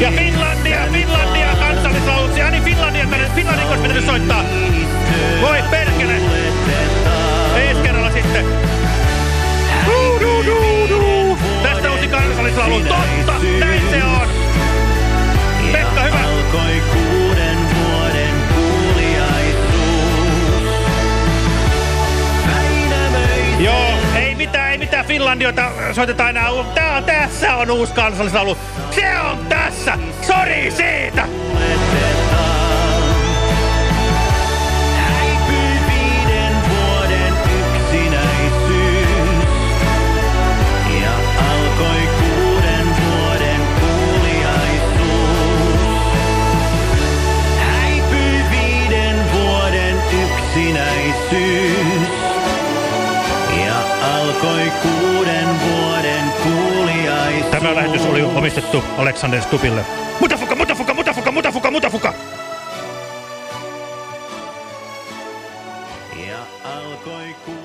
Ja Finlandia, Finlandia, kansallislaulu. Ja niin Finlandia, Finlandia olisi pitänyt soittaa. Voi perkele. Ensi kerralla sitten. Du, du, du, du. Tästä uusi kansallislaulu. Totta, näin se on. Mitään Finlandioita soitetaan enää. Tää, tässä on uusi kansallislaulu. Se on tässä. Sori siitä. Tämä lähetys oli omistettu Alexander Stupille. Mutafuka, mutafuka, mutafuka, mutafuka, mutafuka. Ja alkoi kuuden